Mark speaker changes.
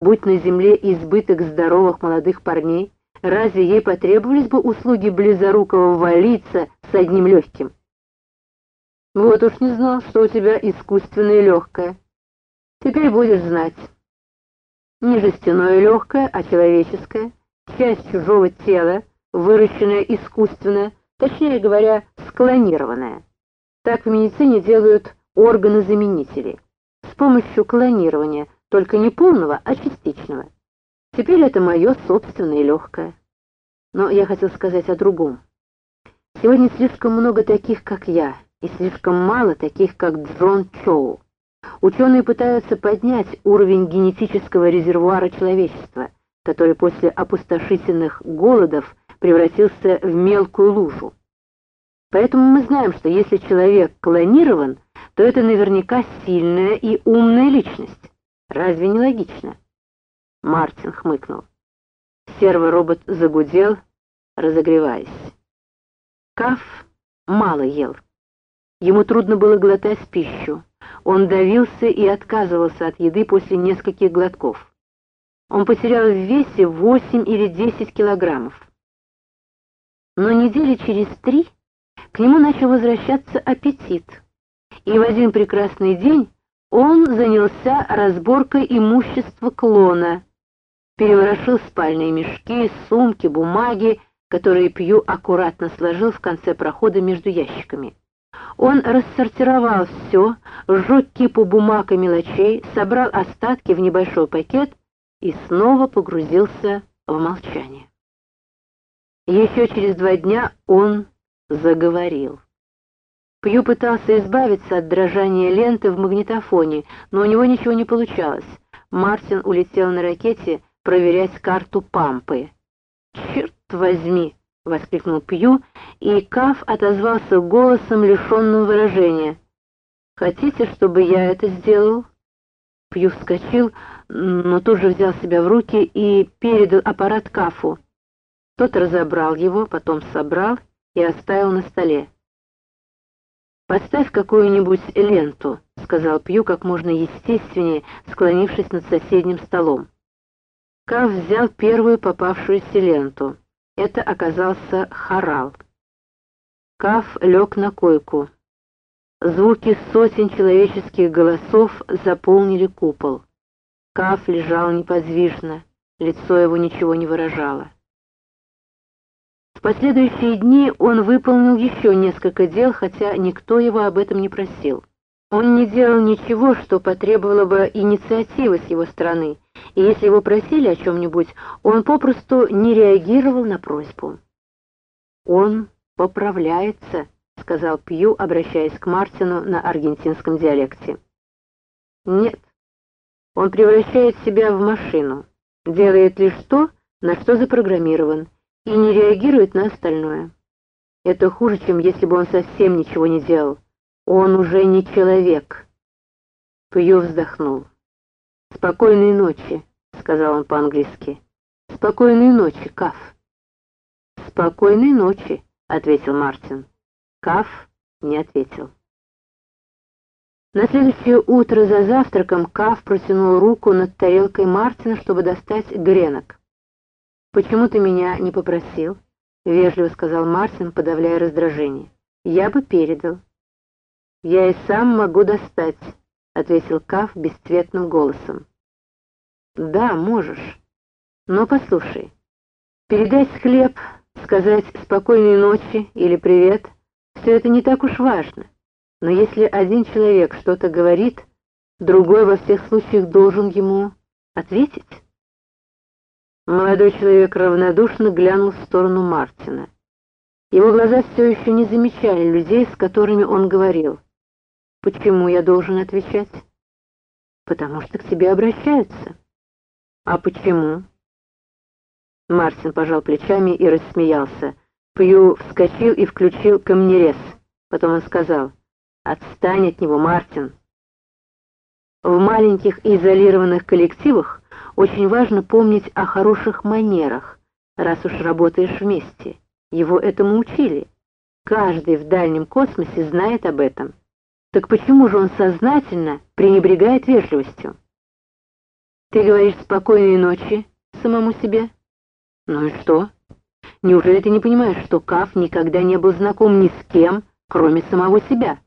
Speaker 1: Будь на земле избыток здоровых молодых парней, разве ей потребовались бы услуги близорукого валиться с одним легким? Вот уж не знал, что у тебя искусственное легкое. Теперь будешь знать. Не жестяное легкое, а человеческое, часть чужого тела, выращенная искусственно, точнее говоря, склонированная. Так в медицине делают органы-заменители. С помощью клонирования, только не полного, а частичного. Теперь это мое собственное легкое. Но я хотел сказать о другом. Сегодня слишком много таких, как я, и слишком мало таких, как Джон Чоу. Ученые пытаются поднять уровень генетического резервуара человечества, который после опустошительных голодов превратился в мелкую лужу. Поэтому мы знаем, что если человек клонирован, то это наверняка сильная и умная личность. Разве не логично? Мартин хмыкнул. Серворобот загудел, разогреваясь. Каф мало ел. Ему трудно было глотать пищу. Он давился и отказывался от еды после нескольких глотков. Он потерял в весе 8 или 10 килограммов. Но недели через три к нему начал возвращаться аппетит. И в один прекрасный день он занялся разборкой имущества клона, переворошил спальные мешки, сумки, бумаги, которые Пью аккуратно сложил в конце прохода между ящиками. Он рассортировал все, сжег кипу бумаг и мелочей, собрал остатки в небольшой пакет и снова погрузился в молчание. Еще через два дня он заговорил. Пью пытался избавиться от дрожания ленты в магнитофоне, но у него ничего не получалось. Мартин улетел на ракете проверять карту Пампы. «Черт возьми!» — воскликнул Пью, и Каф отозвался голосом, лишенным выражения. «Хотите, чтобы я это сделал?» Пью вскочил, но тут же взял себя в руки и передал аппарат Кафу. Тот разобрал его, потом собрал и оставил на столе. «Поставь какую-нибудь ленту», — сказал Пью как можно естественнее, склонившись над соседним столом. Кав взял первую попавшуюся ленту. Это оказался хорал. Каф лег на койку. Звуки сотен человеческих голосов заполнили купол. Каф лежал неподвижно, лицо его ничего не выражало. В последующие дни он выполнил еще несколько дел, хотя никто его об этом не просил. Он не делал ничего, что потребовало бы инициативы с его стороны, и если его просили о чем-нибудь, он попросту не реагировал на просьбу. Он поправляется», — сказал Пью, обращаясь к Мартину на аргентинском диалекте. «Нет, он превращает себя в машину, делает лишь то, на что запрограммирован, и не реагирует на остальное. Это хуже, чем если бы он совсем ничего не делал. Он уже не человек». Пью вздохнул. «Спокойной ночи», — сказал он по-английски. «Спокойной ночи, Каф». «Спокойной ночи», — ответил Мартин. Каф не ответил. На следующее утро за завтраком Каф протянул руку над тарелкой Мартина, чтобы достать гренок. «Почему ты меня не попросил?» — вежливо сказал Мартин, подавляя раздражение. «Я бы передал». «Я и сам могу достать», — ответил Каф бесцветным голосом. «Да, можешь. Но послушай, передать хлеб сказать «спокойной ночи» или «привет» — все это не так уж важно. Но если один человек что-то говорит, другой во всех случаях должен ему ответить. Молодой человек равнодушно глянул в сторону Мартина. Его глаза все еще не замечали людей, с которыми он говорил. «Почему я должен отвечать?» «Потому что к тебе обращаются». «А почему?» Мартин пожал плечами и рассмеялся. Пью вскочил и включил камнерез. Потом он сказал, «Отстань от него, Мартин!» В маленьких изолированных коллективах очень важно помнить о хороших манерах, раз уж работаешь вместе. Его этому учили. Каждый в дальнем космосе знает об этом. Так почему же он сознательно пренебрегает вежливостью? Ты говоришь «спокойной ночи» самому себе? Ну и что? Неужели ты не понимаешь, что Каф никогда не был знаком ни с кем, кроме самого себя?